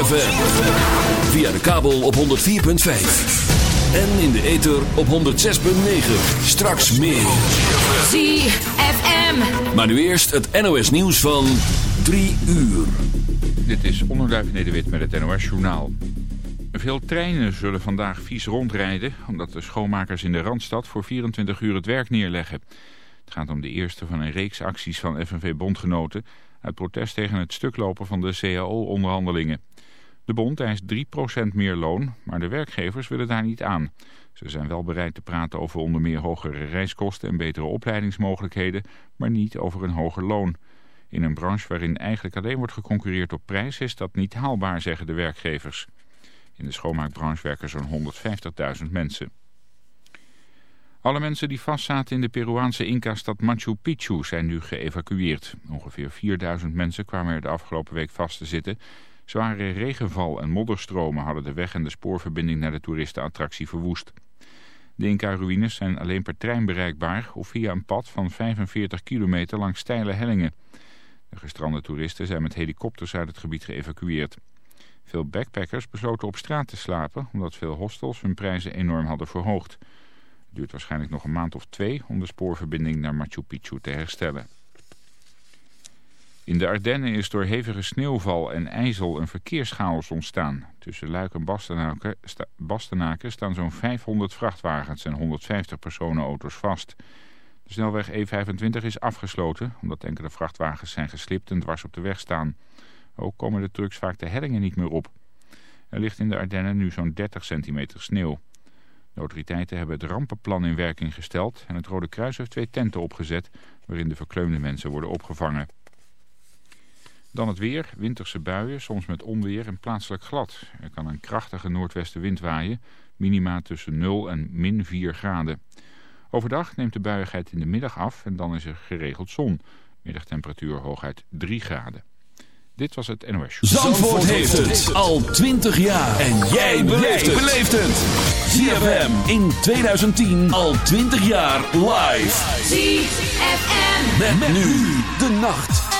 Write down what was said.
ZFM. Via de kabel op 104.5. En in de ether op 106.9. Straks meer. ZFM. Maar nu eerst het NOS nieuws van 3 uur. Dit is Onderduif Nederwit met het NOS Journaal. Veel treinen zullen vandaag vies rondrijden... omdat de schoonmakers in de Randstad voor 24 uur het werk neerleggen. Het gaat om de eerste van een reeks acties van FNV-bondgenoten... uit protest tegen het stuklopen van de CAO-onderhandelingen. De bond eist 3% meer loon, maar de werkgevers willen daar niet aan. Ze zijn wel bereid te praten over onder meer hogere reiskosten en betere opleidingsmogelijkheden... maar niet over een hoger loon. In een branche waarin eigenlijk alleen wordt geconcurreerd op prijs is dat niet haalbaar, zeggen de werkgevers. In de schoonmaakbranche werken zo'n 150.000 mensen. Alle mensen die vastzaten in de Peruaanse Inca-stad Machu Picchu zijn nu geëvacueerd. Ongeveer 4000 mensen kwamen er de afgelopen week vast te zitten. Zware regenval en modderstromen hadden de weg en de spoorverbinding naar de toeristenattractie verwoest. De Inca-ruïnes zijn alleen per trein bereikbaar of via een pad van 45 kilometer langs steile hellingen. De gestrande toeristen zijn met helikopters uit het gebied geëvacueerd. Veel backpackers besloten op straat te slapen omdat veel hostels hun prijzen enorm hadden verhoogd. Het duurt waarschijnlijk nog een maand of twee om de spoorverbinding naar Machu Picchu te herstellen. In de Ardennen is door hevige sneeuwval en ijzel een verkeerschaos ontstaan. Tussen Luik en Bastenaken, Bastenaken staan zo'n 500 vrachtwagens en 150 personenauto's vast. De snelweg E25 is afgesloten omdat enkele vrachtwagens zijn geslipt en dwars op de weg staan. Ook komen de trucks vaak de hellingen niet meer op. Er ligt in de Ardennen nu zo'n 30 centimeter sneeuw. De autoriteiten hebben het rampenplan in werking gesteld en het Rode Kruis heeft twee tenten opgezet waarin de verkleumde mensen worden opgevangen. Dan het weer, winterse buien, soms met onweer en plaatselijk glad. Er kan een krachtige noordwestenwind waaien, minima tussen 0 en min 4 graden. Overdag neemt de buiigheid in de middag af en dan is er geregeld zon. Middagtemperatuur hooguit 3 graden. Dit was het NOS Show. Zandvoort, Zandvoort heeft het al 20 jaar. En jij beleeft het. ZFM in 2010 al 20 jaar live. ZFM. Met, met nu de nacht.